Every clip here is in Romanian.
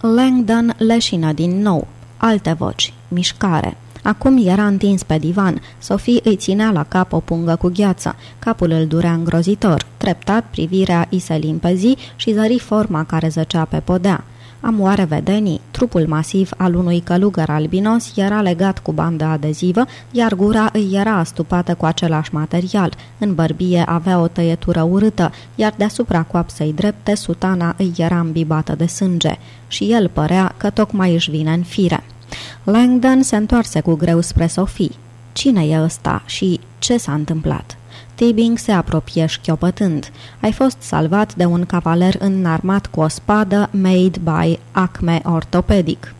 Langdon leșină din nou. Alte voci. Mișcare. Acum era întins pe divan. Sophie îi ținea la cap o pungă cu gheață. Capul îl durea îngrozitor. Treptat, privirea îi se limpezi și zări forma care zăcea pe podea. Am oare vedenii? Trupul masiv al unui călugăr albinos era legat cu bandă adezivă, iar gura îi era astupată cu același material. În bărbie avea o tăietură urâtă, iar deasupra coapsei drepte sutana îi era îmbibată de sânge. Și el părea că tocmai își vine în fire. Langdon se întoarse cu greu spre Sophie. Cine e ăsta și ce s-a întâmplat? Tibing se apropie șchiopătând. Ai fost salvat de un cavaler înarmat cu o spadă made by Acme Orthopedic.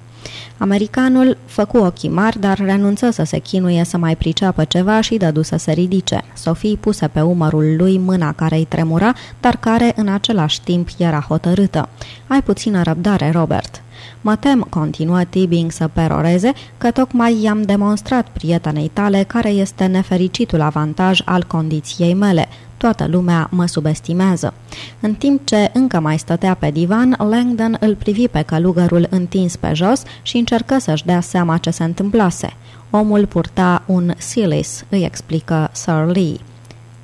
Americanul făcu ochii mari, dar renunță să se chinuie să mai priceapă ceva și dădu să se ridice. Sophie puse pe umărul lui mâna care îi tremura, dar care în același timp era hotărâtă. Ai puțină răbdare, Robert. Mă tem, continuă Tibing să peroreze, că tocmai i-am demonstrat prietenei tale care este nefericitul avantaj al condiției mele. Toată lumea mă subestimează. În timp ce încă mai stătea pe divan, Langdon îl privi pe călugărul întins pe jos și încercă să-și dea seama ce se întâmplase. Omul purta un silis, îi explică Sir Lee.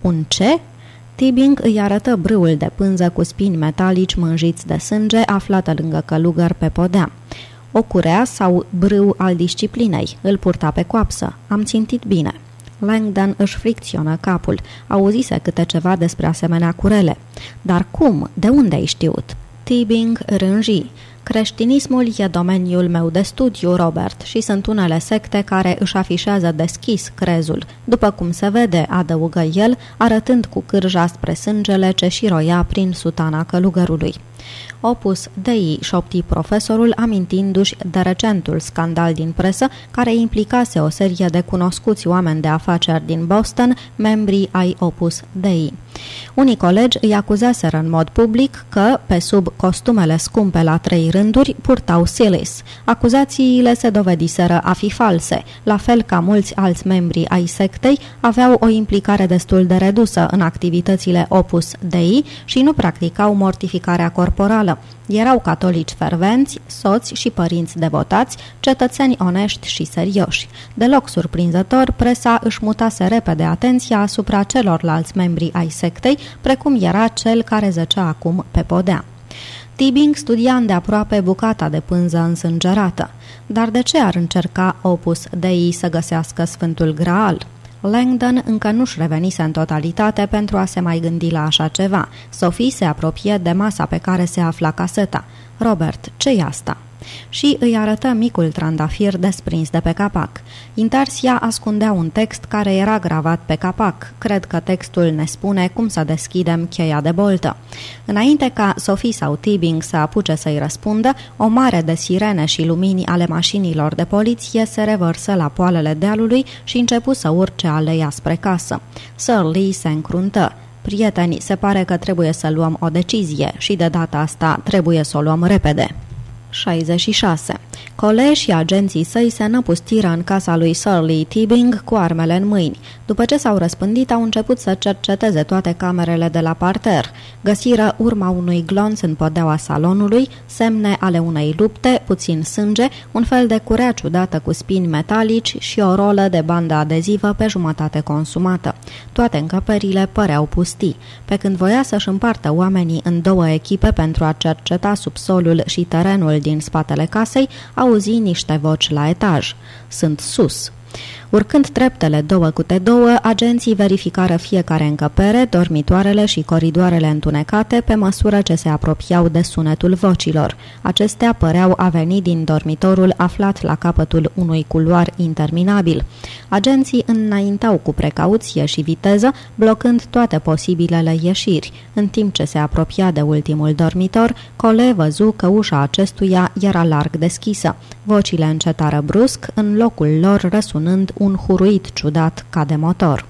Un ce? Tibing îi arătă brâul de pânză cu spini metalici mânjiți de sânge aflată lângă călugăr pe podea. O curea sau brâu al disciplinei, îl purta pe coapsă. Am țintit bine. Langdon își fricționă capul. Auzise câte ceva despre asemenea curele. Dar cum? De unde ai știut? Tibing rânji. Creștinismul e domeniul meu de studiu, Robert, și sunt unele secte care își afișează deschis crezul, după cum se vede, adăugă el, arătând cu cârja spre sângele ce șiroia prin sutana călugărului. Opus Dei, șopti profesorul, amintindu-și de recentul scandal din presă care implicase o serie de cunoscuți oameni de afaceri din Boston, membrii ai Opus Dei. Unii colegi îi acuzaseră în mod public că, pe sub costumele scumpe la trei rânduri, purtau silis. Acuzațiile se dovediseră a fi false, la fel ca mulți alți membri ai sectei aveau o implicare destul de redusă în activitățile Opus Dei și nu practicau mortificarea corporală. Erau catolici fervenți, soți și părinți devotați, cetățeni onești și serioși. Deloc surprinzător, presa își mutase repede atenția asupra celorlalți membri ai sectei, precum era cel care zăcea acum pe podea. Tibing studia îndeaproape bucata de pânză însângerată. Dar de ce ar încerca Opus Dei să găsească Sfântul Graal? Langdon încă nu-și revenise în totalitate pentru a se mai gândi la așa ceva. Sophie se apropie de masa pe care se afla caseta. Robert, ce e asta?" Și îi arătă micul trandafir desprins de pe capac. Intarsia ascundea un text care era gravat pe capac. Cred că textul ne spune cum să deschidem cheia de boltă. Înainte ca Sophie sau Tibing să apuce să-i răspundă, o mare de sirene și lumini ale mașinilor de poliție se revărsă la poalele dealului și începu să urce aleia spre casă. Sir Lee se încruntă. Prieteni, se pare că trebuie să luăm o decizie și de data asta trebuie să o luăm repede. 66. Colegi și agenții săi se năpustiră în casa lui Surly Tibing cu armele în mâini. După ce s-au răspândit, au început să cerceteze toate camerele de la parter. Găsiră urma unui glonț în podeaua salonului, semne ale unei lupte, puțin sânge, un fel de curea ciudată cu spini metalici și o rolă de bandă adezivă pe jumătate consumată. Toate încăperile păreau pustii. Pe când voia să-și împartă oamenii în două echipe pentru a cerceta subsolul și terenul din spatele casei, auzi niște voci la etaj. Sunt sus. Urcând treptele două câte două, agenții verificară fiecare încăpere, dormitoarele și coridoarele întunecate pe măsură ce se apropiau de sunetul vocilor. Acestea păreau a veni din dormitorul aflat la capătul unui culoar interminabil. Agenții înaintau cu precauție și viteză, blocând toate posibilele ieșiri. În timp ce se apropia de ultimul dormitor, Cole văzu că ușa acestuia era larg deschisă. Vocile încetară brusc, în locul lor răsunând un huruit ciudat ca de motor.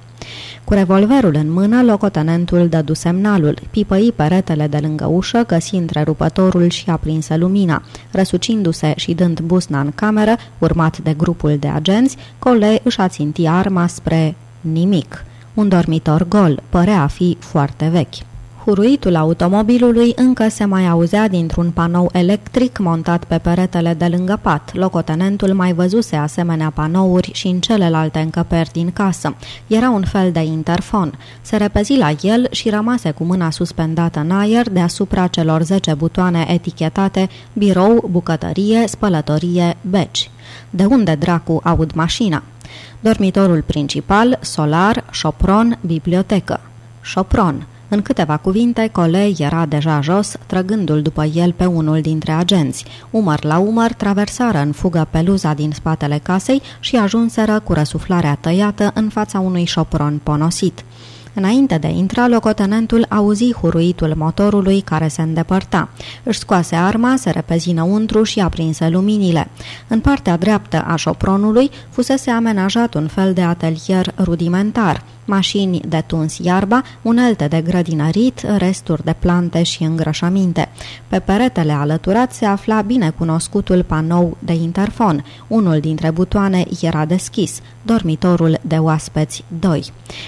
Cu revolverul în mână, locotenentul dădu semnalul, pipăi peretele de lângă ușă, găsi întrerupătorul și aprinse lumina. Răsucindu-se și dând busna în cameră, urmat de grupul de agenți, Cole își aținti arma spre nimic. Un dormitor gol, părea a fi foarte vechi. Huruitul automobilului încă se mai auzea dintr-un panou electric montat pe peretele de lângă pat. Locotenentul mai văzuse asemenea panouri și în celelalte încăperi din casă. Era un fel de interfon. Se repezi la el și rămase cu mâna suspendată în aer deasupra celor 10 butoane etichetate birou, bucătărie, spălătorie, beci. De unde dracu aud mașina? Dormitorul principal, solar, șopron, bibliotecă. Șopron. În câteva cuvinte, Cole era deja jos, trăgându-l după el pe unul dintre agenți. Umăr la umăr, traversară în fugă peluza din spatele casei și ajunseră cu răsuflarea tăiată în fața unui șopron ponosit. Înainte de intra, locotenentul auzi huruitul motorului care se îndepărta. Își scoase arma, se repezi înăuntru și aprinse luminile. În partea dreaptă a șopronului fusese amenajat un fel de atelier rudimentar mașini de tuns iarba, unelte de grădinărit, resturi de plante și îngrășăminte. Pe peretele alăturat se afla bine cunoscutul panou de interfon. Unul dintre butoane era deschis, dormitorul de oaspeți 2.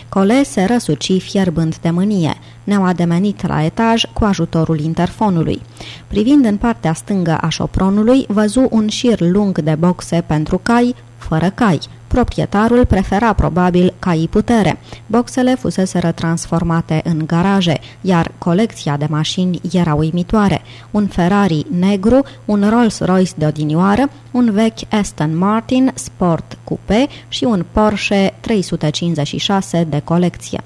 Cole se răsuci fierbând de mânie. Ne-au ademenit la etaj cu ajutorul interfonului. Privind în partea stângă a șopronului, văzu un șir lung de boxe pentru cai, fără cai. Proprietarul prefera probabil caii putere. Boxele fuseseră transformate în garaje, iar colecția de mașini era uimitoare. Un Ferrari negru, un Rolls-Royce de odinioară, un vechi Aston Martin Sport Coupe și un Porsche 356 de colecție.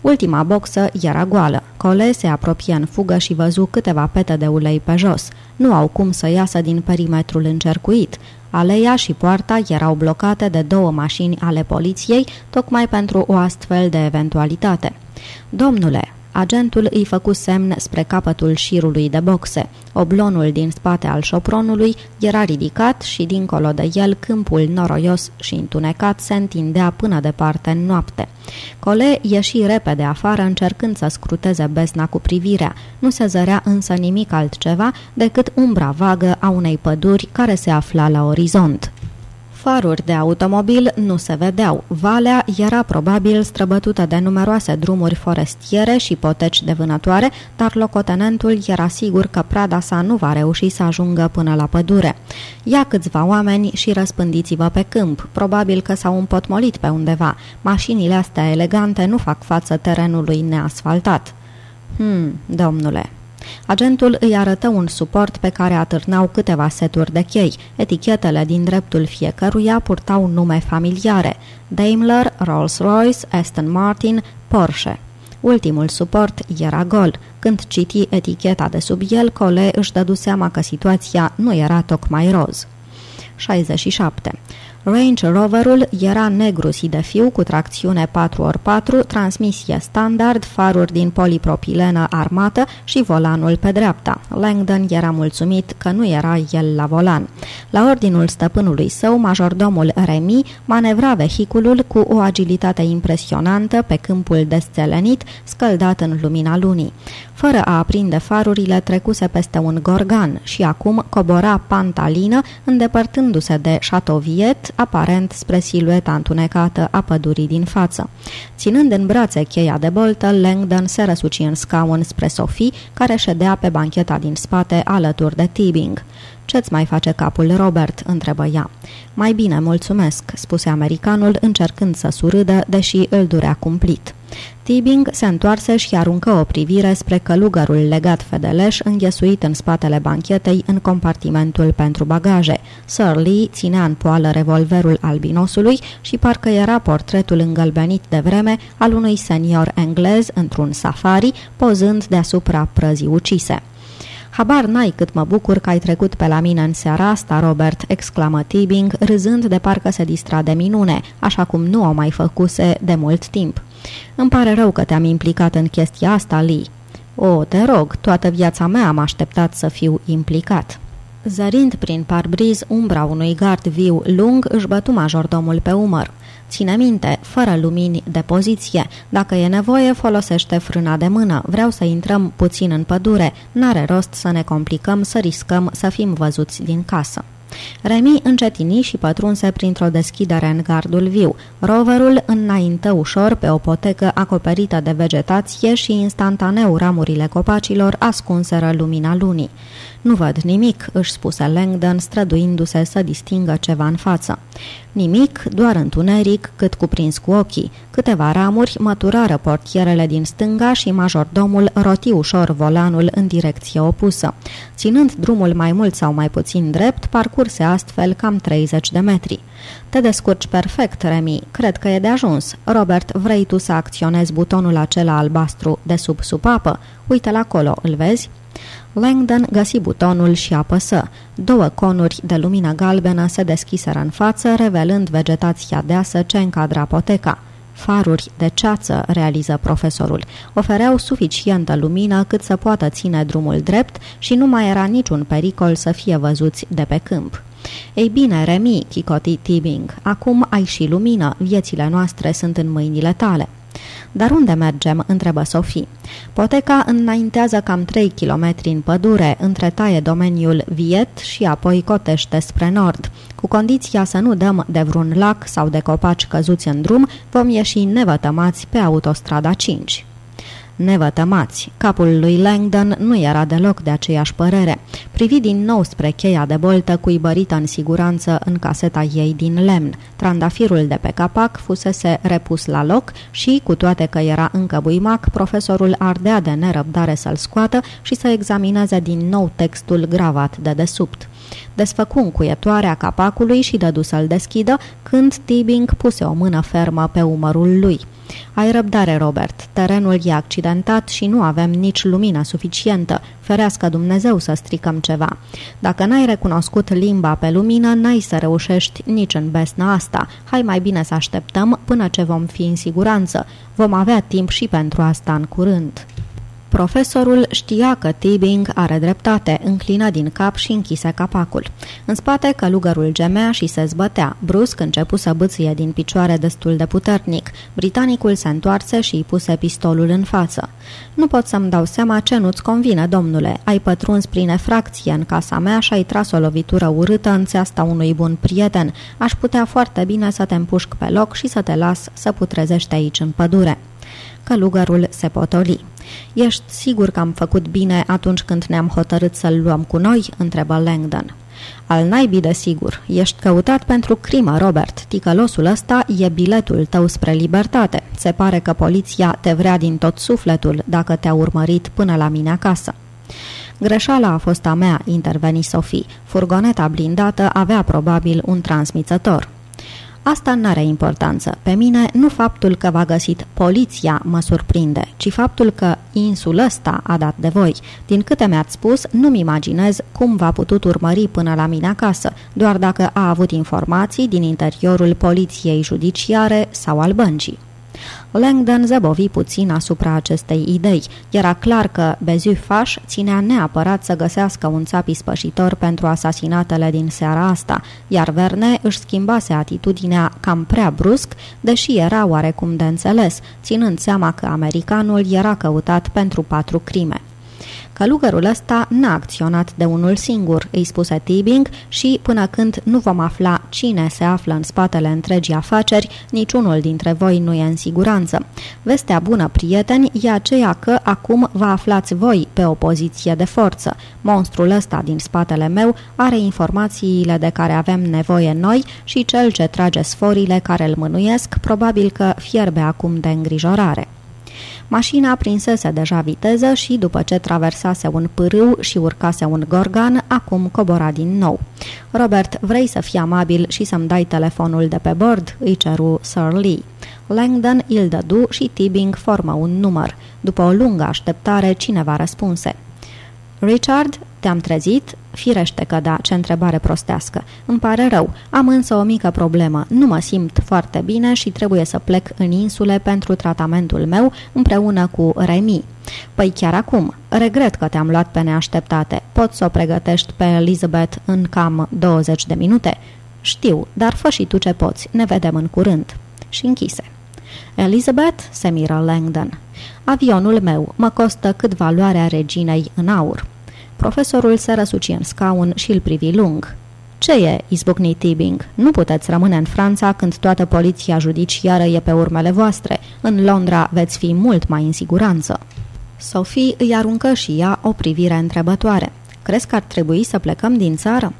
Ultima boxă era goală. Cole se apropie în fugă și văzu câteva pete de ulei pe jos. Nu au cum să iasă din perimetrul încercuit. Aleia și poarta erau blocate de două mașini ale poliției, tocmai pentru o astfel de eventualitate. Domnule, Agentul îi făcu semn spre capătul șirului de boxe. Oblonul din spate al șopronului era ridicat și dincolo de el câmpul noroios și întunecat se întindea până departe în noapte. Cole ieși repede afară încercând să scruteze besna cu privirea. Nu se zărea însă nimic altceva decât umbra vagă a unei păduri care se afla la orizont. Faruri de automobil nu se vedeau. Valea era probabil străbătută de numeroase drumuri forestiere și poteci de vânătoare, dar locotenentul era sigur că prada sa nu va reuși să ajungă până la pădure. Ia câțiva oameni și răspândiți-vă pe câmp. Probabil că s-au împotmolit pe undeva. Mașinile astea elegante nu fac față terenului neasfaltat. Hmm, domnule, Agentul îi arătă un suport pe care atârnau câteva seturi de chei. Etichetele din dreptul fiecăruia purtau nume familiare. Daimler, Rolls-Royce, Aston Martin, Porsche. Ultimul suport era gol. Când citi eticheta de sub el, Cole își dădu seama că situația nu era tocmai roz. 67. Range Roverul era negru de fiu cu tracțiune 4x4, transmisie standard, faruri din polipropilenă armată și volanul pe dreapta. Langdon era mulțumit că nu era el la volan. La ordinul stăpânului său, majordomul Remy manevra vehiculul cu o agilitate impresionantă pe câmpul desțelenit, scăldat în lumina lunii. Fără a aprinde farurile, trecuse peste un gorgan și acum cobora pantalină, îndepărtându-se de Chateauviet, aparent spre silueta întunecată a pădurii din față. Ținând în brațe cheia de boltă, Langdon se răsuci în scaun spre Sophie, care ședea pe bancheta din spate alături de Tibing. Ce-ți mai face capul, Robert?" întrebă ea. Mai bine, mulțumesc," spuse americanul, încercând să surâdă, deși îl durea cumplit. Tibing se întoarse și aruncă o privire spre călugărul legat fedeleș înghesuit în spatele banchetei în compartimentul pentru bagaje. Sir Lee ținea în poală revolverul albinosului și parcă era portretul îngălbenit de vreme al unui senior englez într-un safari, pozând deasupra prăzii ucise. Habar n-ai cât mă bucur că ai trecut pe la mine în seara asta, Robert, exclamă Tibing, râzând de parcă se distra de minune, așa cum nu o mai făcuse de mult timp. Îmi pare rău că te-am implicat în chestia asta, Lee. O, te rog, toată viața mea am așteptat să fiu implicat. Zărind prin parbriz umbra unui gard viu lung, își bătu majordomul pe umăr. Ține minte, fără lumini de poziție. Dacă e nevoie, folosește frâna de mână. Vreau să intrăm puțin în pădure. N-are rost să ne complicăm, să riscăm să fim văzuți din casă. Remi încetini și pătrunse printr-o deschidere în gardul viu. Roverul înaintă ușor pe o potecă acoperită de vegetație și instantaneu ramurile copacilor ascunseră lumina lunii. Nu văd nimic, își spuse Langdon, străduindu-se să distingă ceva în față. Nimic, doar întuneric, cât cuprins cu ochii. Câteva ramuri măturară portierele din stânga și majordomul roti ușor volanul în direcție opusă. Ținând drumul mai mult sau mai puțin drept, parcurse astfel cam 30 de metri. Te descurci perfect, Remi. Cred că e de ajuns. Robert, vrei tu să acționezi butonul acela albastru de sub supapă? Uite-l acolo, îl vezi? Langdon găsi butonul și apăsă. Două conuri de lumină galbenă se deschiseră în față, revelând vegetația deasă ce încadra poteca. Faruri de ceață, realiză profesorul, ofereau suficientă lumină cât să poată ține drumul drept și nu mai era niciun pericol să fie văzuți de pe câmp. Ei bine, Remi, chicoti Tibing, acum ai și lumină, viețile noastre sunt în mâinile tale. Dar unde mergem?" întrebă Sofie. Poteca înaintează cam 3 km în pădure, între taie domeniul Viet și apoi cotește spre nord. Cu condiția să nu dăm de vreun lac sau de copaci căzuți în drum, vom ieși nevătămați pe autostrada 5 nevătămați. Capul lui Langdon nu era deloc de aceeași părere. Privi din nou spre cheia de boltă cuibărită în siguranță în caseta ei din lemn. Trandafirul de pe capac fusese repus la loc și, cu toate că era încă buimac, profesorul ardea de nerăbdare să-l scoată și să examineze din nou textul gravat de desubt. Desfăcu încuietoarea capacului și dădu să-l deschidă, când Tibing puse o mână fermă pe umărul lui. Ai răbdare, Robert. Terenul e accidentat și nu avem nici lumină suficientă. Ferească Dumnezeu să stricăm ceva. Dacă n-ai recunoscut limba pe lumină, n-ai să reușești nici în besna asta. Hai mai bine să așteptăm până ce vom fi în siguranță. Vom avea timp și pentru asta în curând. Profesorul știa că Tibing are dreptate, înclină din cap și închise capacul. În spate călugărul gemea și se zbătea. Brusc începu să bâție din picioare destul de puternic. Britanicul se întoarse și îi puse pistolul în față. Nu pot să-mi dau seama ce nu-ți convine, domnule. Ai pătruns prin efracție în casa mea și ai tras o lovitură urâtă în țeasta unui bun prieten. Aș putea foarte bine să te împușc pe loc și să te las să putrezești aici în pădure. Călugărul se potoli. Ești sigur că am făcut bine atunci când ne-am hotărât să-l luăm cu noi?" întrebă Langdon. Al naibii de sigur. Ești căutat pentru crimă, Robert. Ticălosul ăsta e biletul tău spre libertate. Se pare că poliția te vrea din tot sufletul dacă te-a urmărit până la mine acasă. Greșeala a fost a mea, interveni Sophie. Furgoneta blindată avea probabil un transmițător. Asta nu are importanță. Pe mine nu faptul că v-a găsit poliția mă surprinde, ci faptul că insul ăsta a dat de voi. Din câte mi-ați spus, nu-mi imaginez cum v-a putut urmări până la mine acasă, doar dacă a avut informații din interiorul poliției judiciare sau al băncii. Langdon zăbovi puțin asupra acestei idei. Era clar că Bezufaș ținea neapărat să găsească un țap ispășitor pentru asasinatele din seara asta, iar Verne își schimbase atitudinea cam prea brusc, deși era oarecum de înțeles, ținând seama că americanul era căutat pentru patru crime. Călugărul ăsta n-a acționat de unul singur, îi spuse Tibing, și până când nu vom afla cine se află în spatele întregii afaceri, niciunul dintre voi nu e în siguranță. Vestea bună, prieteni, e aceea că acum vă aflați voi pe o poziție de forță. Monstrul ăsta din spatele meu are informațiile de care avem nevoie noi și cel ce trage sforile care îl mânuiesc probabil că fierbe acum de îngrijorare. Mașina prinsese deja viteză și, după ce traversase un pârâu și urcase un gorgan, acum cobora din nou. Robert, vrei să fii amabil și să-mi dai telefonul de pe bord?" îi ceru Sir Lee. Langdon îl dădu și Tibing formă un număr. După o lungă așteptare, cineva răspunse. Richard, te-am trezit? Firește că da, ce întrebare prostească. Îmi pare rău, am însă o mică problemă. Nu mă simt foarte bine și trebuie să plec în insule pentru tratamentul meu împreună cu Remy. Păi chiar acum. Regret că te-am luat pe neașteptate. Poți să o pregătești pe Elizabeth în cam 20 de minute? Știu, dar fă și tu ce poți. Ne vedem în curând. Și închise. Elizabeth, se miră Langdon. Avionul meu mă costă cât valoarea reginei în aur. Profesorul se răsuci în scaun și îl privi lung. Ce e?" izbucni Tibing. Nu puteți rămâne în Franța când toată poliția judiciară e pe urmele voastre. În Londra veți fi mult mai în siguranță." Sophie îi aruncă și ea o privire întrebătoare. Crezi că ar trebui să plecăm din țară?"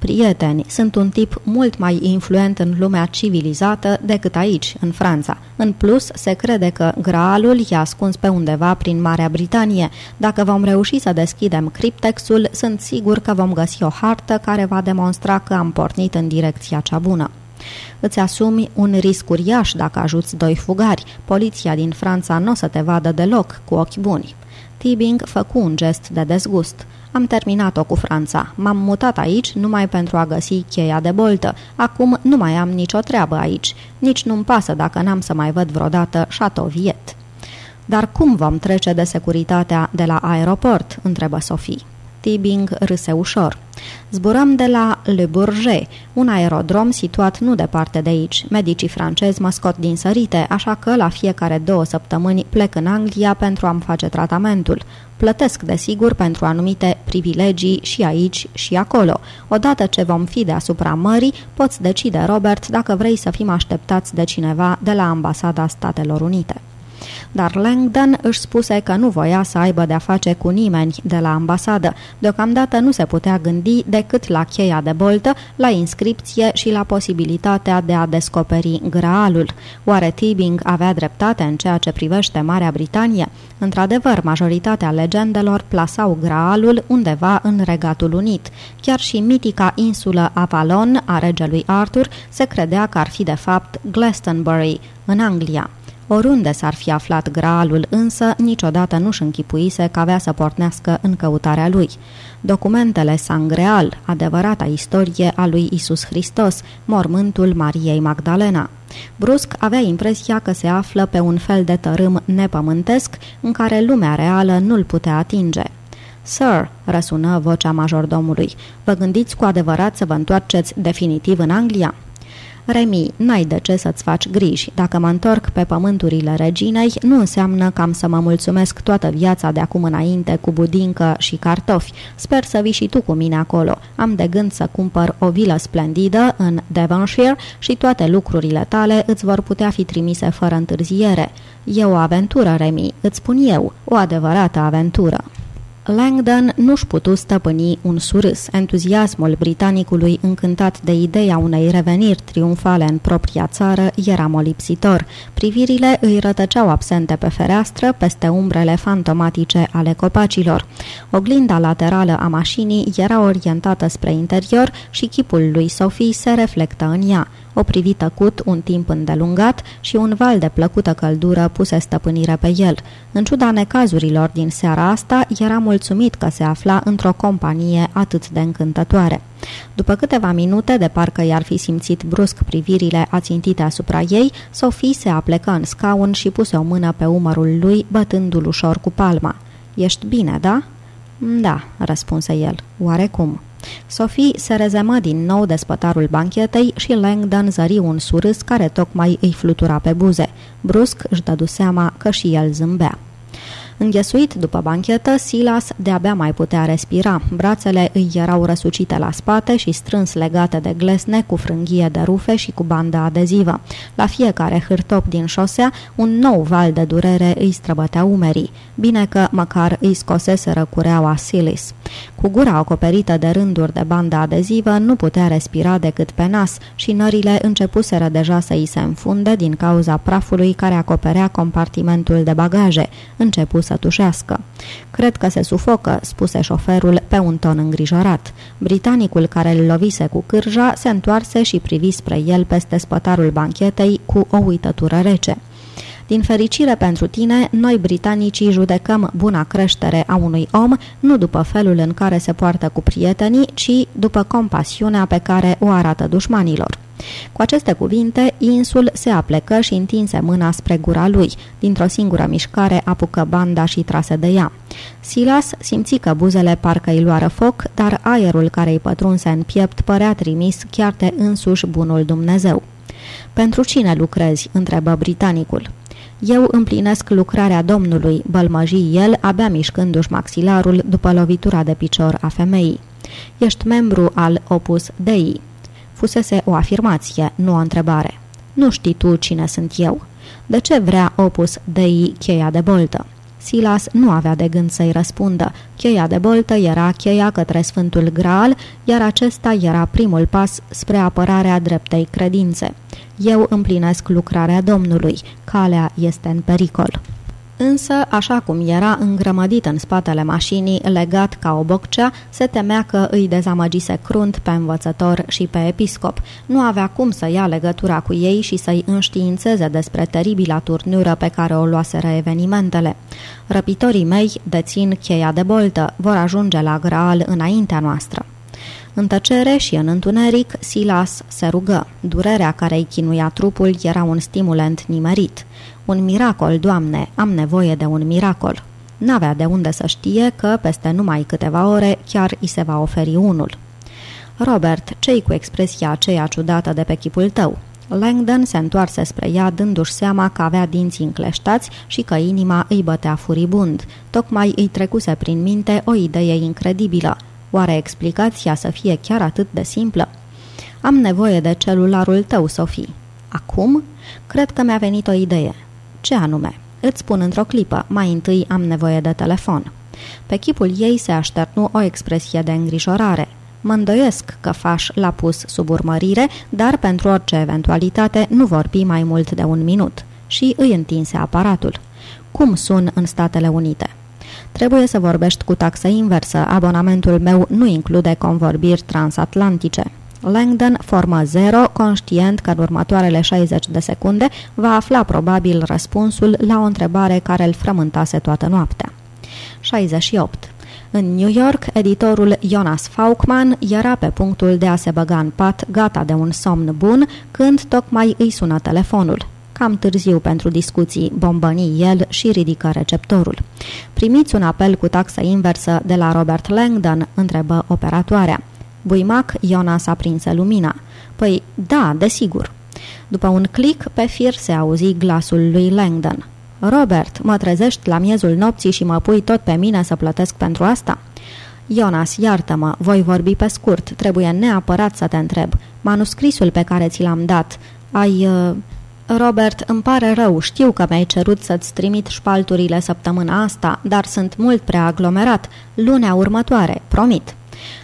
Prieteni, sunt un tip mult mai influent în lumea civilizată decât aici, în Franța. În plus, se crede că graalul e ascuns pe undeva prin Marea Britanie. Dacă vom reuși să deschidem criptexul, sunt sigur că vom găsi o hartă care va demonstra că am pornit în direcția cea bună. Îți asumi un risc uriaș dacă ajuți doi fugari. Poliția din Franța nu o să te vadă deloc cu ochi buni. Tibing făcu un gest de dezgust. Am terminat-o cu Franța. M-am mutat aici numai pentru a găsi cheia de boltă. Acum nu mai am nicio treabă aici. Nici nu-mi pasă dacă n-am să mai văd vreodată Chateauviet. Dar cum vom trece de securitatea de la aeroport?" întrebă Sofie. Tibing râse ușor. Zburăm de la Le Bourget, un aerodrom situat nu departe de aici. Medicii francezi mă scot din sărite, așa că la fiecare două săptămâni plec în Anglia pentru a-mi face tratamentul. Plătesc, desigur, pentru anumite privilegii și aici și acolo. Odată ce vom fi deasupra mării, poți decide, Robert, dacă vrei să fim așteptați de cineva de la Ambasada Statelor Unite dar Langdon își spuse că nu voia să aibă de-a face cu nimeni de la ambasadă. Deocamdată nu se putea gândi decât la cheia de boltă, la inscripție și la posibilitatea de a descoperi graalul. Oare Tibing avea dreptate în ceea ce privește Marea Britanie? Într-adevăr, majoritatea legendelor plasau graalul undeva în Regatul Unit. Chiar și mitica insulă Avalon a regelui Arthur se credea că ar fi de fapt Glastonbury, în Anglia. Oriunde s-ar fi aflat graalul, însă niciodată nu-și închipuise că avea să pornească în căutarea lui. Documentele sangreal, adevărata istorie a lui Isus Hristos, mormântul Mariei Magdalena. Brusc avea impresia că se află pe un fel de tărâm nepământesc în care lumea reală nu-l putea atinge. Sir, răsună vocea majordomului, vă gândiți cu adevărat să vă întoarceți definitiv în Anglia? Remi, n-ai de ce să-ți faci griji. Dacă mă întorc pe pământurile reginei, nu înseamnă că am să mă mulțumesc toată viața de acum înainte cu budincă și cartofi. Sper să vii și tu cu mine acolo. Am de gând să cumpăr o vilă splendidă în Devonshire și toate lucrurile tale îți vor putea fi trimise fără întârziere. E o aventură, Remi, îți spun eu, o adevărată aventură. Langdon nu-și putu stăpâni un surâs. Entuziasmul britanicului încântat de ideea unei reveniri triumfale în propria țară era molipsitor. Privirile îi rătăceau absente pe fereastră, peste umbrele fantomatice ale copacilor. Oglinda laterală a mașinii era orientată spre interior și chipul lui Sophie se reflectă în ea. O privi tăcut un timp îndelungat și un val de plăcută căldură puse stăpânire pe el. În ciuda necazurilor din seara asta, era mulțumit că se afla într-o companie atât de încântătoare. După câteva minute, de parcă i-ar fi simțit brusc privirile ațintite asupra ei, Sofie se aplecă în scaun și puse o mână pe umărul lui, bătându-l ușor cu palma. Ești bine, da?" Da," răspunse el. Oarecum." Sophie se rezemă din nou de spătarul banchetei și Langdon zări un surâs care tocmai îi flutura pe buze. Brusc își dădu seama că și el zâmbea. Înghesuit după banchetă, Silas de-abia mai putea respira. Brațele îi erau răsucite la spate și strâns legate de glesne cu frânghie de rufe și cu bandă adezivă. La fiecare hârtop din șosea, un nou val de durere îi străbătea umerii. Bine că măcar îi scoseseră cureaua Silis. Cu gura acoperită de rânduri de bandă adezivă, nu putea respira decât pe nas și nările începuseră deja să îi se înfunde din cauza prafului care acoperea compartimentul de bagaje. Început să tușească. Cred că se sufocă, spuse șoferul pe un ton îngrijorat. Britanicul care îl lovise cu cârja se întoarse și privi spre el peste spătarul banchetei cu o uitătură rece. Din fericire pentru tine, noi britanicii judecăm buna creștere a unui om nu după felul în care se poartă cu prietenii, ci după compasiunea pe care o arată dușmanilor. Cu aceste cuvinte, Insul se aplecă și întinse mâna spre gura lui. Dintr-o singură mișcare apucă banda și trase de ea. Silas simți că buzele parcă îi luară foc, dar aerul care îi pătrunse în piept părea trimis chiar de însuși bunul Dumnezeu. Pentru cine lucrezi?" întrebă britanicul. Eu împlinesc lucrarea Domnului, bălmăji el, abia mișcându-și maxilarul după lovitura de picior a femeii. Ești membru al Opus Dei. Fusese o afirmație, nu o întrebare. Nu știi tu cine sunt eu. De ce vrea Opus Dei cheia de boltă? Silas nu avea de gând să-i răspundă. Cheia de boltă era cheia către Sfântul Graal, iar acesta era primul pas spre apărarea dreptei credințe. Eu împlinesc lucrarea Domnului. Calea este în pericol. Însă, așa cum era îngrămădit în spatele mașinii, legat ca o boccea, se temea că îi dezamăgise crunt pe învățător și pe episcop. Nu avea cum să ia legătura cu ei și să-i înștiințeze despre teribila turnură pe care o luaseră evenimentele. Răpitorii mei dețin cheia de boltă, vor ajunge la Graal înaintea noastră. În tăcere și în întuneric, Silas se rugă. Durerea care îi chinuia trupul era un stimulent nimerit. Un miracol, Doamne, am nevoie de un miracol. N-avea de unde să știe că, peste numai câteva ore, chiar îi se va oferi unul. Robert, ce cu expresia aceea ciudată de pe chipul tău? Langdon se întoarse spre ea, dându-și seama că avea dinții încleștați și că inima îi bătea furibund. Tocmai îi trecuse prin minte o idee incredibilă. Oare explicația să fie chiar atât de simplă? Am nevoie de celularul tău, Sofie. Acum? Cred că mi-a venit o idee. Ce anume? Îți spun într-o clipă, mai întâi am nevoie de telefon. Pe chipul ei se așternu o expresie de îngrijorare. Mă îndoiesc că faș l-a pus sub urmărire, dar pentru orice eventualitate nu vorbi mai mult de un minut. Și îi întinse aparatul. Cum sun în Statele Unite? Trebuie să vorbești cu taxă inversă. Abonamentul meu nu include convorbiri transatlantice. Langdon formă 0, conștient că în următoarele 60 de secunde va afla probabil răspunsul la o întrebare care îl frământase toată noaptea. 68. În New York, editorul Jonas Faulkman era pe punctul de a se băga în pat, gata de un somn bun, când tocmai îi sună telefonul. Cam târziu pentru discuții, bombăni el și ridică receptorul. Primiți un apel cu taxă inversă de la Robert Langdon, întrebă operatoarea. Buimac, Iona s-a prinse lumina. Păi, da, desigur. După un click, pe fir se auzi glasul lui Langdon. Robert, mă trezești la miezul nopții și mă pui tot pe mine să plătesc pentru asta?" Jonas, iartă-mă, voi vorbi pe scurt, trebuie neapărat să te întreb. Manuscrisul pe care ți l-am dat, ai... Uh... Robert, îmi pare rău, știu că mi-ai cerut să-ți trimit șpalturile săptămâna asta, dar sunt mult prea aglomerat. Lunea următoare, promit.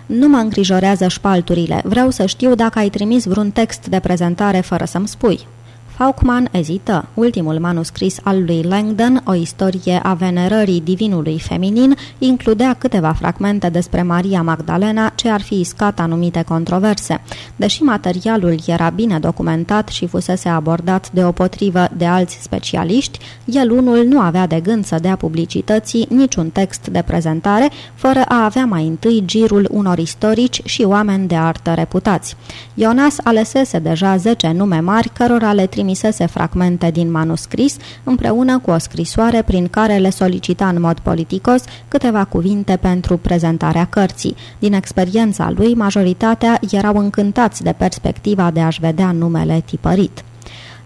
Nu mă îngrijorează șpalturile. Vreau să știu dacă ai trimis vreun text de prezentare fără să-mi spui. Faulkman ezită. Ultimul manuscris al lui Langdon, o istorie a venerării divinului feminin, includea câteva fragmente despre Maria Magdalena ce ar fi iscat anumite controverse. Deși materialul era bine documentat și fusese abordat deopotrivă de alți specialiști, el unul nu avea de gând să dea publicității niciun text de prezentare, fără a avea mai întâi girul unor istorici și oameni de artă reputați. Jonas alesese deja 10 nume mari cărora le trimisese fragmente din manuscris împreună cu o scrisoare prin care le solicita în mod politicos câteva cuvinte pentru prezentarea cărții. Din experiența lui, majoritatea erau încântați de perspectiva de a-și vedea numele tipărit.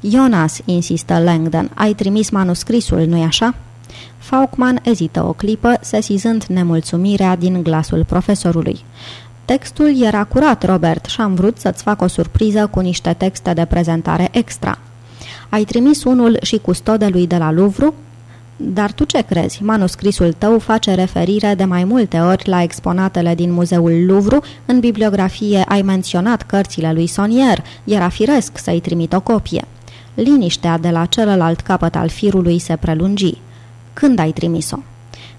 Jonas, insistă Langdon, ai trimis manuscrisul, nu-i așa? Faulkman ezită o clipă, sesizând nemulțumirea din glasul profesorului. Textul era curat, Robert, și am vrut să-ți fac o surpriză cu niște texte de prezentare extra. Ai trimis unul și custodelui de la Louvre? Dar tu ce crezi? Manuscrisul tău face referire de mai multe ori la exponatele din muzeul Louvre. În bibliografie ai menționat cărțile lui Sonier. Era firesc să-i trimit o copie. Liniștea de la celălalt capăt al firului se prelungi. Când ai trimis-o?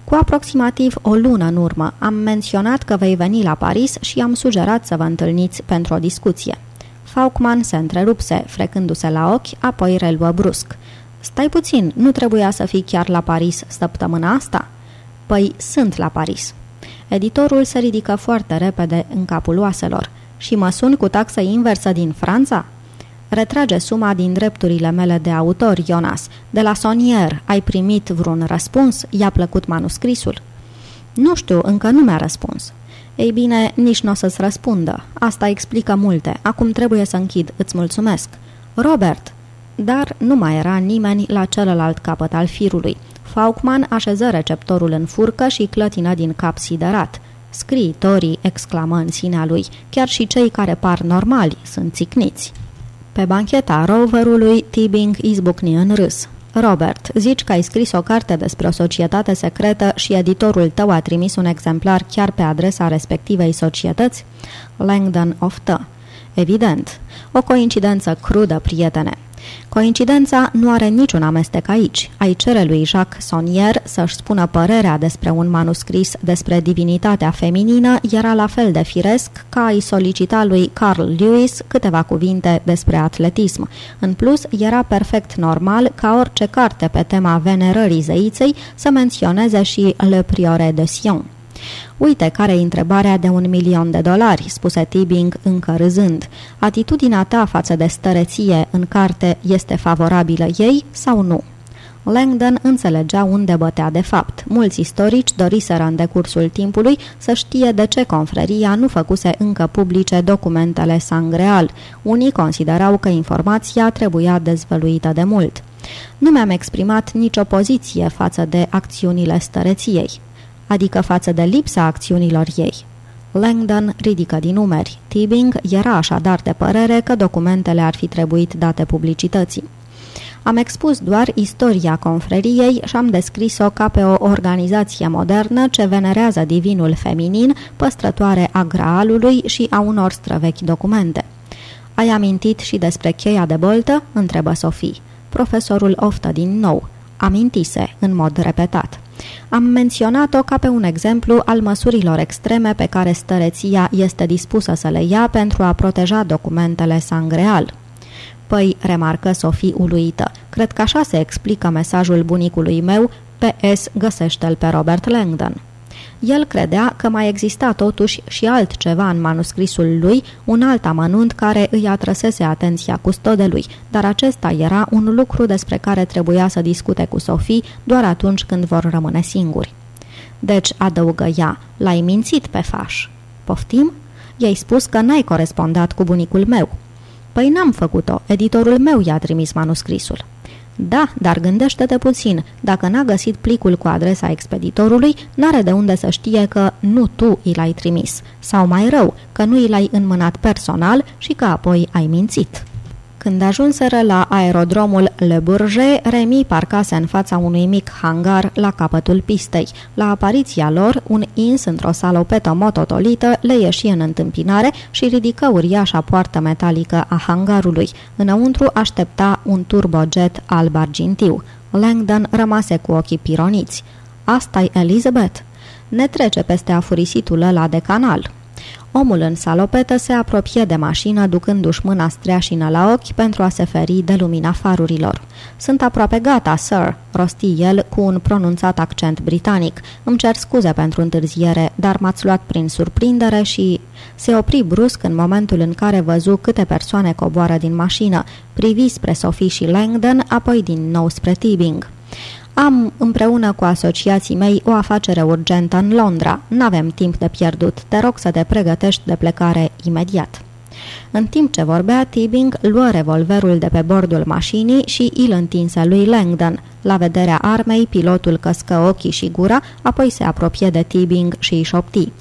Cu aproximativ o lună în urmă am menționat că vei veni la Paris și am sugerat să vă întâlniți pentru o discuție. Faulkman se întrerupse, frecându-se la ochi, apoi reluă brusc. Stai puțin, nu trebuia să fii chiar la Paris săptămâna asta?" Păi, sunt la Paris." Editorul se ridică foarte repede în capul oaselor. Și mă sun cu taxă inversă din Franța?" Retrage suma din drepturile mele de autor, Jonas. De la Sonier, ai primit vreun răspuns? I-a plăcut manuscrisul?" Nu știu, încă nu mi-a răspuns." Ei bine, nici nu o să-ți răspundă. Asta explică multe. Acum trebuie să închid. Îți mulțumesc." Robert!" dar nu mai era nimeni la celălalt capăt al firului. Faulkman așeză receptorul în furcă și clătină din cap siderat. Scriitorii, exclamă în sinea lui, chiar și cei care par normali sunt țicniți. Pe bancheta roverului, Tibing izbucni în râs. Robert, zici că ai scris o carte despre o societate secretă și editorul tău a trimis un exemplar chiar pe adresa respectivei societăți? Langdon oftă. Evident. O coincidență crudă, prietene. Coincidența nu are niciun amestec aici. Ai cere lui Jacques Sonnier să-și spună părerea despre un manuscris despre divinitatea feminină era la fel de firesc ca ai solicita lui Carl Lewis câteva cuvinte despre atletism. În plus, era perfect normal ca orice carte pe tema venerării zeiței să menționeze și Le Priore de Sion. Uite care e întrebarea de un milion de dolari, spuse Tibing încă râzând. Atitudinea ta față de stăreție în carte este favorabilă ei sau nu? Langdon înțelegea unde bătea de fapt. Mulți istorici doriseră în decursul timpului să știe de ce confreria nu făcuse încă publice documentele sangreal. Unii considerau că informația trebuia dezvăluită de mult. Nu mi-am exprimat nicio poziție față de acțiunile stăreției adică față de lipsa acțiunilor ei. Langdon ridică din numeri. Tibing era așadar de părere că documentele ar fi trebuit date publicității. Am expus doar istoria confreriei și am descris-o ca pe o organizație modernă ce venerează divinul feminin, păstrătoare a graalului și a unor străvechi documente. Ai amintit și despre cheia de boltă?" întrebă Sofie. Profesorul oftă din nou. Amintise, în mod repetat. Am menționat-o ca pe un exemplu al măsurilor extreme pe care stăreția este dispusă să le ia pentru a proteja documentele sangreal. Păi, remarcă Sofie uluită, cred că așa se explică mesajul bunicului meu, PS găsește-l pe Robert Langdon. El credea că mai exista totuși și altceva în manuscrisul lui, un alt amănunt care îi atrăsese atenția custodelui, dar acesta era un lucru despre care trebuia să discute cu Sofie doar atunci când vor rămâne singuri. Deci, adăugă ea, l-ai mințit pe faș. Poftim? I-ai spus că n-ai corespondat cu bunicul meu. Păi n-am făcut-o, editorul meu i-a trimis manuscrisul. Da, dar gândește-te puțin. Dacă n-a găsit plicul cu adresa expeditorului, n-are de unde să știe că nu tu i l-ai trimis. Sau mai rău, că nu i l-ai înmânat personal și că apoi ai mințit. Când ajunseră la aerodromul Le Bourget, Remy parcase în fața unui mic hangar la capătul pistei. La apariția lor, un ins într-o salopetă mototolită le ieși în întâmpinare și ridică uriașa poartă metalică a hangarului. Înăuntru aștepta un turbojet alb-argintiu. Langdon rămase cu ochii pironiți. Asta-i Elizabeth?" Ne trece peste afurisitul ăla de canal." Omul în salopetă se apropie de mașină, ducându-și mâna streașină la ochi pentru a se feri de lumina farurilor. Sunt aproape gata, sir," rosti el cu un pronunțat accent britanic. Îmi cer scuze pentru întârziere, dar m-ați luat prin surprindere și... Se opri brusc în momentul în care văzu câte persoane coboară din mașină, privi spre Sophie și Langdon, apoi din nou spre Tibing. Am, împreună cu asociații mei, o afacere urgentă în Londra. N-avem timp de pierdut. Te rog să te pregătești de plecare imediat." În timp ce vorbea, Tibing luă revolverul de pe bordul mașinii și îl întinse lui Langdon. La vederea armei, pilotul căscă ochii și gura, apoi se apropie de Tibing și îi șopti.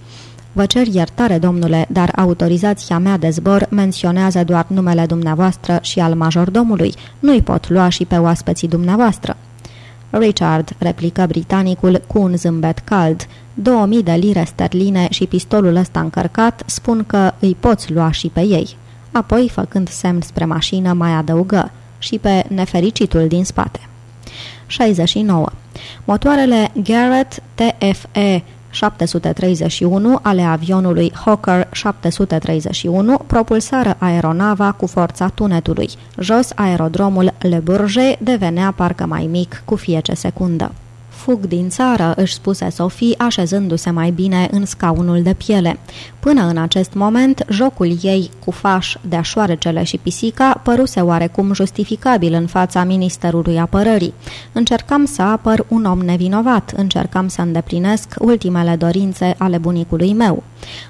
Vă cer iertare, domnule, dar autorizația mea de zbor menționează doar numele dumneavoastră și al majordomului. Nu-i pot lua și pe oaspeții dumneavoastră. Richard, replică britanicul cu un zâmbet cald. 2000 de lire sterline și pistolul ăsta încărcat spun că îi poți lua și pe ei. Apoi, făcând semn spre mașină, mai adăugă și pe nefericitul din spate. 69. Motoarele Garrett TFE 731 ale avionului Hawker 731 propulsară aeronava cu forța tunetului. Jos aerodromul Le Bourget devenea parcă mai mic cu fiece secundă. Fug din țară, își spuse Sofie, așezându-se mai bine în scaunul de piele. Până în acest moment, jocul ei cu faș de așoarecele și pisica păruse oarecum justificabil în fața Ministerului Apărării. Încercam să apăr un om nevinovat, încercam să îndeplinesc ultimele dorințe ale bunicului meu.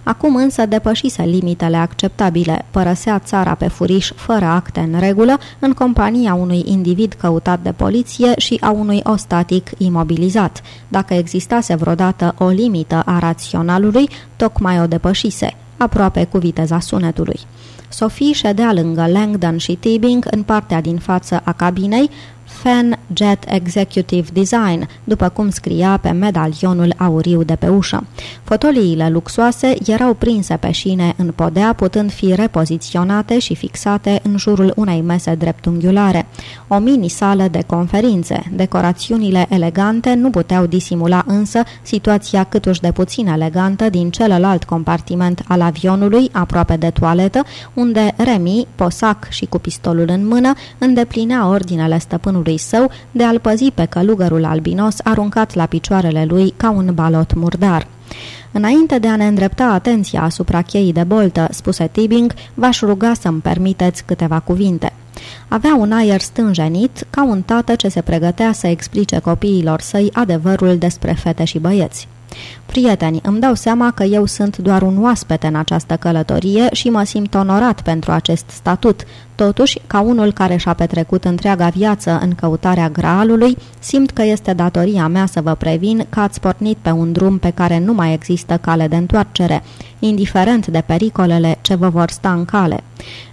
Acum însă depășise limitele acceptabile, părăsea țara pe furiș fără acte în regulă, în compania unui individ căutat de poliție și a unui ostatic imobilizat. Dacă existase vreodată o limită a raționalului, tocmai o depășise, aproape cu viteza sunetului. Sophie ședea lângă Langdon și Tibing în partea din față a cabinei, Fan Jet Executive Design, după cum scria pe medalionul auriu de pe ușă. Fotoliile luxoase erau prinse pe șine în podea, putând fi repoziționate și fixate în jurul unei mese dreptunghiulare. O mini-sală de conferințe. Decorațiunile elegante nu puteau disimula însă situația câtuși de puțin elegantă din celălalt compartiment al avionului, aproape de toaletă, unde Remy, posac și cu pistolul în mână, îndeplinea ordinele stăpânului stăpânului său de a-l păzi pe călugărul albinos aruncat la picioarele lui ca un balot murdar. Înainte de a ne îndrepta atenția asupra cheii de boltă, spuse Tibing, v-aș ruga să-mi permiteți câteva cuvinte. Avea un aer stânjenit, ca un tată ce se pregătea să explice copiilor săi adevărul despre fete și băieți. Prieteni, îmi dau seama că eu sunt doar un oaspete în această călătorie și mă simt onorat pentru acest statut. Totuși, ca unul care și-a petrecut întreaga viață în căutarea graalului, simt că este datoria mea să vă previn că ați pornit pe un drum pe care nu mai există cale de întoarcere, indiferent de pericolele ce vă vor sta în cale.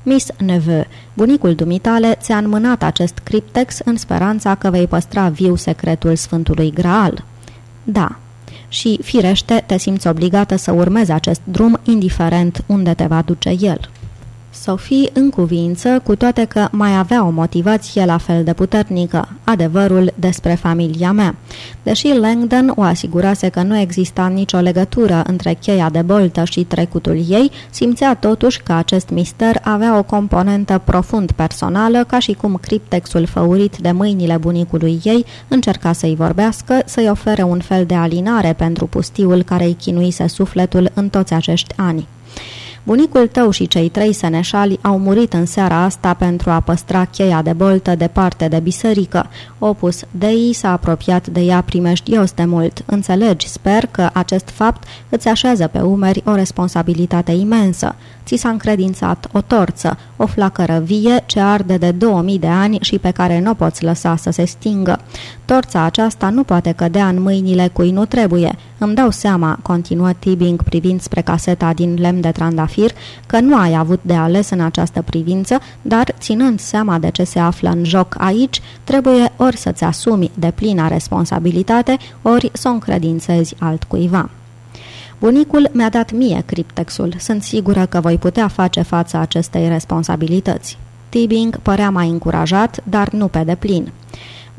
Miss Neveu, bunicul dumitale ți-a înmânat acest criptex în speranța că vei păstra viu secretul Sfântului Graal. Da, și, firește, te simți obligată să urmezi acest drum, indiferent unde te va duce el. Sophie în cuvință, cu toate că mai avea o motivație la fel de puternică, adevărul despre familia mea. Deși Langdon o asigurase că nu exista nicio legătură între cheia de boltă și trecutul ei, simțea totuși că acest mister avea o componentă profund personală, ca și cum criptexul făurit de mâinile bunicului ei încerca să-i vorbească, să-i ofere un fel de alinare pentru pustiul care îi chinuise sufletul în toți acești ani. Bunicul tău și cei trei seneșali au murit în seara asta pentru a păstra cheia de boltă departe de biserică. Opus Dei s-a apropiat de ea primejdios de mult. Înțelegi, sper că acest fapt îți așează pe umeri o responsabilitate imensă. Ți s-a încredințat o torță, o flacără vie ce arde de 2000 de ani și pe care nu o poți lăsa să se stingă. Torța aceasta nu poate cădea în mâinile cui nu trebuie. Îmi dau seama, continuă Tibing privind spre caseta din lemn de trandafir, că nu ai avut de ales în această privință, dar, ținând seama de ce se află în joc aici, trebuie ori să-ți asumi de plină responsabilitate, ori să o încredințezi altcuiva. Bunicul mi-a dat mie criptexul. Sunt sigură că voi putea face față acestei responsabilități. Tibing părea mai încurajat, dar nu pe deplin.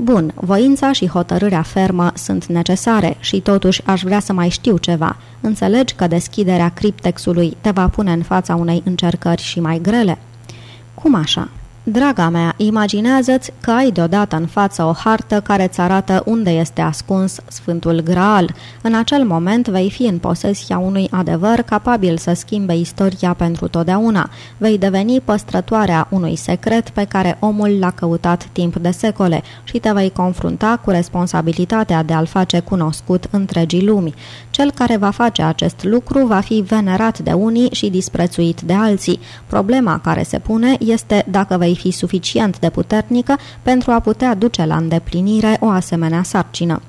Bun, voința și hotărârea fermă sunt necesare și totuși aș vrea să mai știu ceva. Înțelegi că deschiderea criptexului te va pune în fața unei încercări și mai grele? Cum așa? Draga mea, imaginează-ți că ai deodată în față o hartă care îți arată unde este ascuns Sfântul Graal. În acel moment vei fi în posesia unui adevăr capabil să schimbe istoria pentru totdeauna. Vei deveni păstrătoarea unui secret pe care omul l-a căutat timp de secole și te vei confrunta cu responsabilitatea de a-l face cunoscut întregii lumi. Cel care va face acest lucru va fi venerat de unii și disprețuit de alții. Problema care se pune este dacă vei fi suficient de puternică pentru a putea duce la îndeplinire o asemenea sarcină.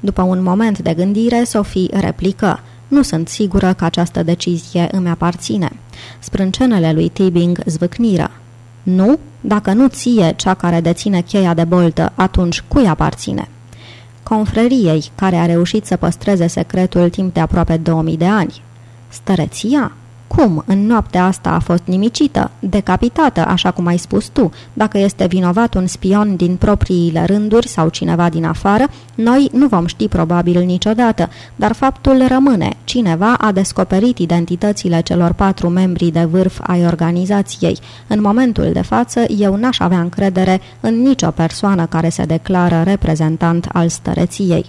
După un moment de gândire, Sophie replică Nu sunt sigură că această decizie îmi aparține. Sprâncenele lui Tibing zvâcniră. Nu? Dacă nu ție, cea care deține cheia de boltă, atunci cui aparține? Confreriei, care a reușit să păstreze secretul timp de aproape 2000 de ani. Stăreția? Cum, în noaptea asta a fost nimicită, decapitată, așa cum ai spus tu? Dacă este vinovat un spion din propriile rânduri sau cineva din afară, noi nu vom ști probabil niciodată, dar faptul rămâne. Cineva a descoperit identitățile celor patru membri de vârf ai organizației. În momentul de față, eu n-aș avea încredere în nicio persoană care se declară reprezentant al stăreției.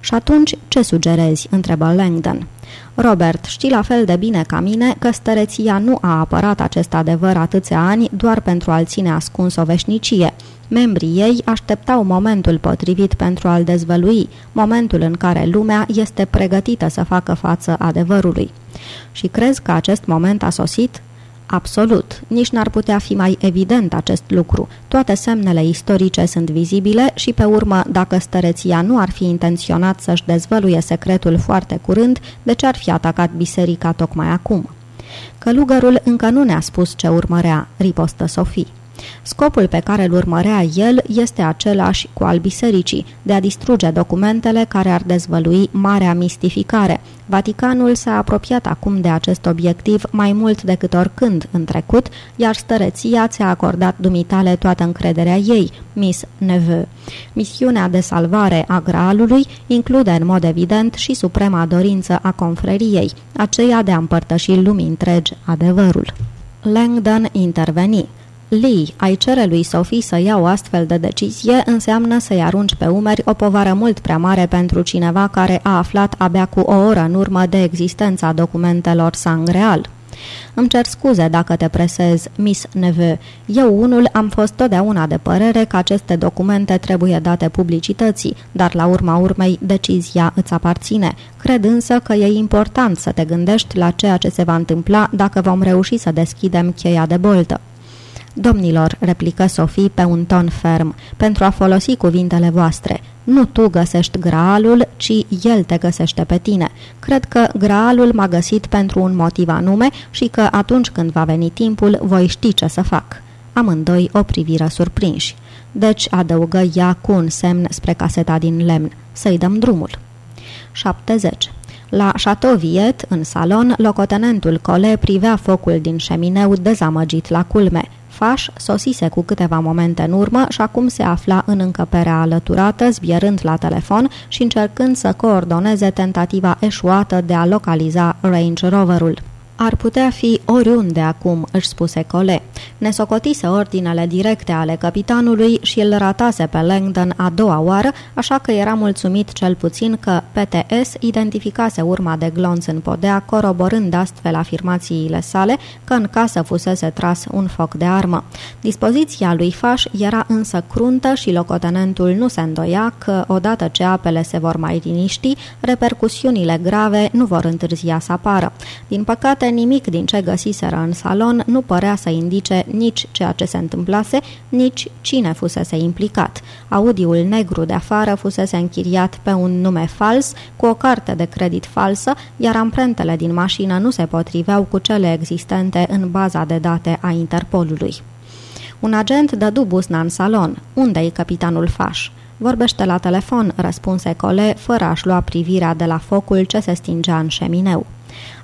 Și atunci, ce sugerezi?" întrebă Langdon. Robert, știi la fel de bine ca mine că stăreția nu a apărat acest adevăr atâția ani doar pentru a-l ține ascuns o veșnicie. Membrii ei așteptau momentul potrivit pentru a-l dezvălui, momentul în care lumea este pregătită să facă față adevărului. Și crezi că acest moment a sosit? Absolut. Nici n-ar putea fi mai evident acest lucru. Toate semnele istorice sunt vizibile și, pe urmă, dacă stăreția nu ar fi intenționat să-și dezvăluie secretul foarte curând, de ce ar fi atacat biserica tocmai acum? Călugărul încă nu ne-a spus ce urmărea, ripostă Sofie. Scopul pe care îl urmărea el este același cu al bisericii, de a distruge documentele care ar dezvălui marea mistificare. Vaticanul s-a apropiat acum de acest obiectiv mai mult decât oricând în trecut, iar stăreția ți-a acordat dumitale toată încrederea ei, Miss Neveu. Misiunea de salvare a Graalului include în mod evident și suprema dorință a confreriei, aceea de a împărtăși lumii întregi adevărul. Langdon interveni. Lee, ai cere lui Sophie să ia o astfel de decizie înseamnă să-i arunci pe umeri o povară mult prea mare pentru cineva care a aflat abia cu o oră în urmă de existența documentelor sangreal. Îmi cer scuze dacă te presez, Miss Neveu. Eu unul am fost totdeauna de părere că aceste documente trebuie date publicității, dar la urma urmei decizia îți aparține. Cred însă că e important să te gândești la ceea ce se va întâmpla dacă vom reuși să deschidem cheia de boltă. Domnilor, replică Sofie pe un ton ferm, pentru a folosi cuvintele voastre. Nu tu găsești graalul, ci el te găsește pe tine. Cred că graalul m-a găsit pentru un motiv anume și că atunci când va veni timpul, voi ști ce să fac. Amândoi o priviră surprinși. Deci adăugă ea cu un semn spre caseta din lemn. Să-i dăm drumul. 70. La Chateau Viet, în salon, locotenentul Cole privea focul din șemineu dezamăgit la culme. Faș sosise cu câteva momente în urmă și acum se afla în încăperea alăturată, zbierând la telefon și încercând să coordoneze tentativa eșuată de a localiza Range Roverul. Ar putea fi oriunde acum, își spuse Cole. Ne socotise ordinele directe ale capitanului și îl ratase pe Langdon a doua oară, așa că era mulțumit cel puțin că PTS identificase urma de glonț în podea, coroborând astfel afirmațiile sale că în casă fusese tras un foc de armă. Dispoziția lui Faș era însă cruntă și locotenentul nu se îndoia că, odată ce apele se vor mai liniști, repercusiunile grave nu vor întârzia să apară. Din păcate, păcate, nimic din ce găsiseră în salon nu părea să indice nici ceea ce se întâmplase, nici cine fusese implicat. Audiul negru de afară fusese închiriat pe un nume fals, cu o carte de credit falsă, iar amprentele din mașină nu se potriveau cu cele existente în baza de date a Interpolului. Un agent dădu busna în salon. Unde-i capitanul Faș? Vorbește la telefon, răspunse Cole, fără a-și lua privirea de la focul ce se stingea în șemineu.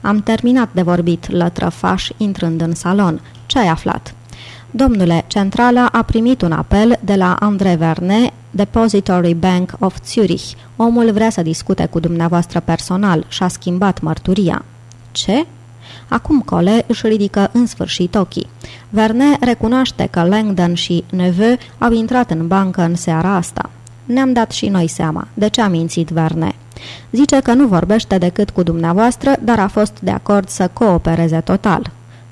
Am terminat de vorbit, lătrăfaș, intrând în salon. Ce ai aflat? Domnule, centrala a primit un apel de la André Verne, Depository Bank of Zurich. Omul vrea să discute cu dumneavoastră personal și a schimbat mărturia. Ce? Acum Cole își ridică în sfârșit ochii. Verne recunoaște că Langdon și Neveu au intrat în bancă în seara asta. Ne-am dat și noi seama. De ce a mințit Verne? Zice că nu vorbește decât cu dumneavoastră, dar a fost de acord să coopereze total.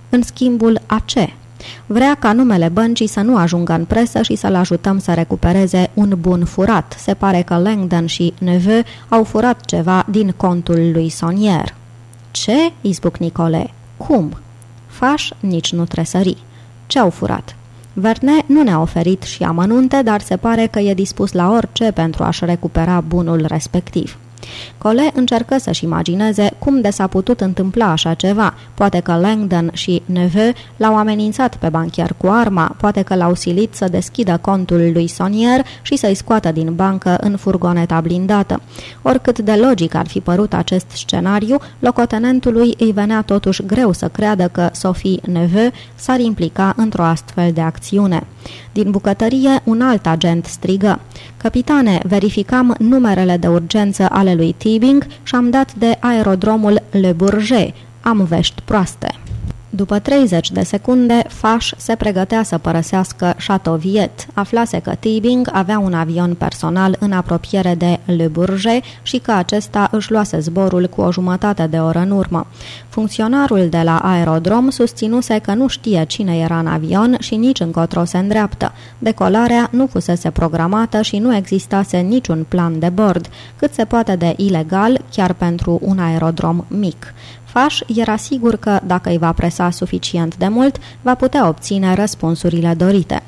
În schimbul a ce? Vrea ca numele băncii să nu ajungă în presă și să-l ajutăm să recupereze un bun furat. Se pare că Langdon și Neveu au furat ceva din contul lui Sonier. Ce? izbuc Nicole. Cum? Faș nici nu tresări. Ce au furat? Verne nu ne-a oferit și amănunte, dar se pare că e dispus la orice pentru a-și recupera bunul respectiv. Cole încercă să-și imagineze cum de s-a putut întâmpla așa ceva. Poate că Langdon și Neveu l-au amenințat pe banchier cu arma, poate că l-au silit să deschidă contul lui Sonier și să-i scoată din bancă în furgoneta blindată. Oricât de logic ar fi părut acest scenariu, locotenentului îi venea totuși greu să creadă că Sophie Neveu s-ar implica într-o astfel de acțiune. Din bucătărie, un alt agent strigă. Capitane, verificam numerele de urgență ale lui Tibing și am dat de aerodromul Le Bourget. Am vești proaste. După 30 de secunde, Faș se pregătea să părăsească Chateauviet. Aflase că Tibing avea un avion personal în apropiere de Le Bourget și că acesta își luase zborul cu o jumătate de oră în urmă. Funcționarul de la aerodrom susținuse că nu știe cine era în avion și nici încotro se îndreaptă. Decolarea nu fusese programată și nu existase niciun plan de bord, cât se poate de ilegal chiar pentru un aerodrom mic. Faș era sigur că, dacă îi va presa suficient de mult, va putea obține răspunsurile dorite.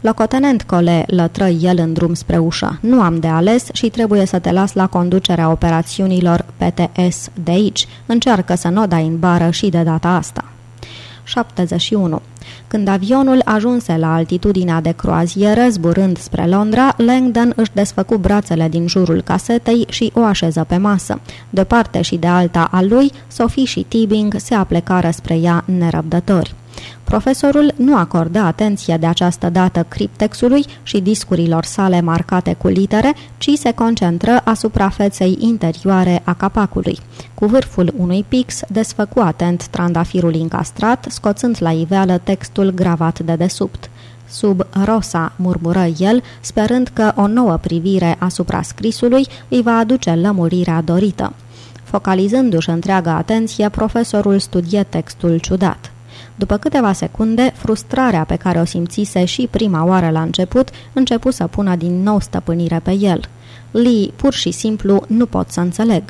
Locotenent Cole, lătră el în drum spre ușă. Nu am de ales și trebuie să te las la conducerea operațiunilor PTS de aici. Încearcă să nu o dai în bară și de data asta. 71. Când avionul ajunse la altitudinea de croazieră, zburând spre Londra, Langdon își desfăcu brațele din jurul casetei și o așeză pe masă. De parte și de alta a lui, Sophie și Tibing se aplecară spre ea nerăbdători. Profesorul nu acordă atenție de această dată criptexului și discurilor sale marcate cu litere, ci se concentră asupra feței interioare a capacului. Cu vârful unui pix desfăcu atent trandafirul încastrat, scoțând la iveală textul gravat de desubt. Sub rosa, murmură el, sperând că o nouă privire asupra scrisului îi va aduce lămurirea dorită. Focalizându-și întreaga atenție, profesorul studie textul ciudat. După câteva secunde, frustrarea pe care o simțise și prima oară la început, începu să pună din nou stăpânire pe el. Lee, pur și simplu, nu pot să înțeleg.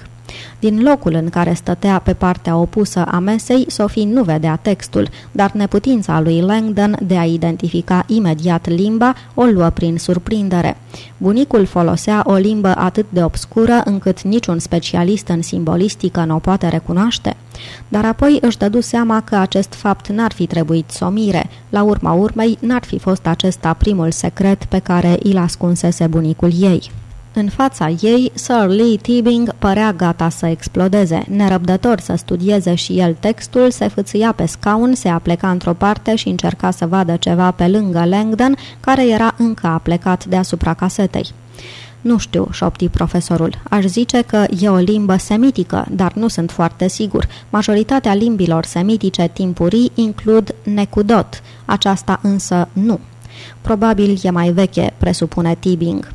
Din locul în care stătea pe partea opusă a mesei, Sophie nu vedea textul, dar neputința lui Langdon de a identifica imediat limba o luă prin surprindere. Bunicul folosea o limbă atât de obscură încât niciun specialist în simbolistică nu o poate recunoaște. Dar apoi își dădu seama că acest fapt n-ar fi trebuit să o mire. La urma urmei, n-ar fi fost acesta primul secret pe care îl ascunsese bunicul ei. În fața ei, Sir Lee Tibing părea gata să explodeze. Nerăbdător să studieze și el textul, se fâțâia pe scaun, se apleca într-o parte și încerca să vadă ceva pe lângă Langdon, care era încă aplecat deasupra casetei. Nu știu, șopti profesorul. Aș zice că e o limbă semitică, dar nu sunt foarte sigur. Majoritatea limbilor semitice timpurii includ necudot, aceasta însă nu. Probabil e mai veche, presupune Tibing.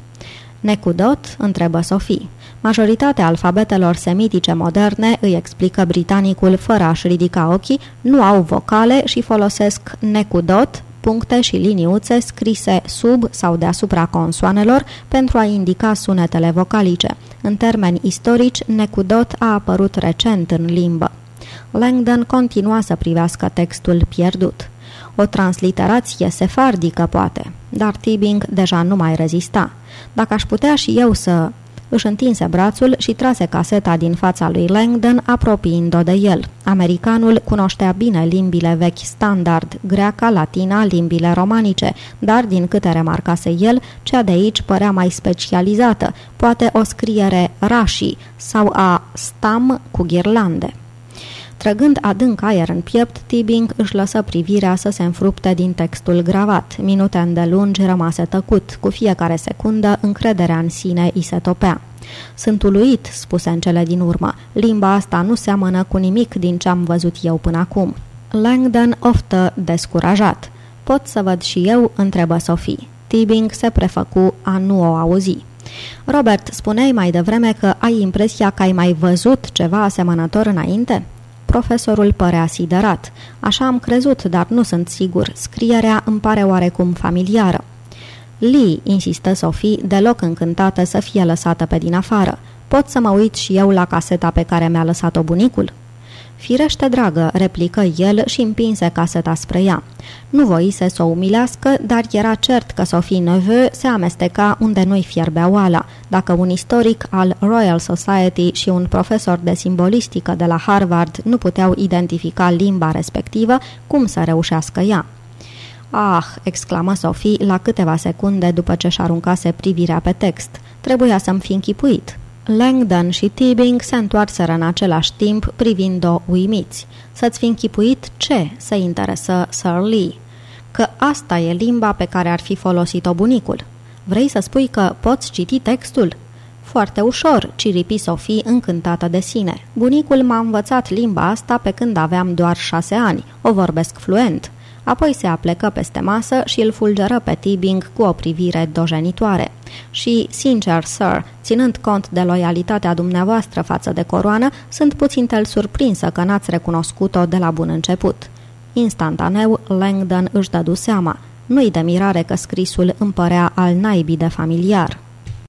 Necudot? întrebă Sophie. Majoritatea alfabetelor semitice moderne, îi explică britanicul fără a-și ridica ochii, nu au vocale și folosesc necudot, puncte și liniuțe scrise sub sau deasupra consoanelor pentru a indica sunetele vocalice. În termeni istorici, necudot a apărut recent în limbă. Langdon continua să privească textul pierdut. O transliterație sefardică, poate, dar Tibing deja nu mai rezista. Dacă aș putea și eu să... Își întinse brațul și trase caseta din fața lui Langdon, apropiind-o de el. Americanul cunoștea bine limbile vechi standard, greaca, latina, limbile romanice, dar, din câte remarcase el, cea de aici părea mai specializată, poate o scriere rashi sau a stam cu ghirlande. Trăgând adânc aer în piept, Tibing își lăsă privirea să se înfrupte din textul gravat. Minute îndelungi rămase tăcut. Cu fiecare secundă, încrederea în sine îi se topea. Sunt uluit, spuse în cele din urmă. Limba asta nu seamănă cu nimic din ce am văzut eu până acum. Langdon oftă descurajat. Pot să văd și eu?" întrebă Sophie. Tibing se prefăcu a nu o auzi. Robert, spuneai mai devreme că ai impresia că ai mai văzut ceva asemănător înainte?" Profesorul părea siderat. Așa am crezut, dar nu sunt sigur. Scrierea îmi pare oarecum familiară. Lee, insistă Sophie, deloc încântată să fie lăsată pe din afară. Pot să mă uit și eu la caseta pe care mi-a lăsat-o bunicul?" Firește dragă, replică el și împinse caseta spre ea. Nu voise să o umilească, dar era cert că Sophie Neveu se amesteca unde nu-i fierbea oala. Dacă un istoric al Royal Society și un profesor de simbolistică de la Harvard nu puteau identifica limba respectivă, cum să reușească ea? Ah, exclamă Sophie la câteva secunde după ce și aruncase privirea pe text. Trebuia să-mi fi închipuit. Langdon și Tibing se întoarseră în același timp privind-o uimiți. Să-ți fi închipuit ce se interesă Sir Lee? Că asta e limba pe care ar fi folosit-o bunicul. Vrei să spui că poți citi textul? Foarte ușor, ciripi Sofie încântată de sine. Bunicul m-a învățat limba asta pe când aveam doar șase ani. O vorbesc fluent. Apoi se aplecă peste masă și îl fulgeră pe Tibing cu o privire dojenitoare. Și, sincer, sir, ținând cont de loialitatea dumneavoastră față de coroană, sunt puțin tel surprinsă că n-ați recunoscut-o de la bun început. Instantaneu, Langdon își dădu seama. Nu-i de mirare că scrisul împărea al naibii de familiar.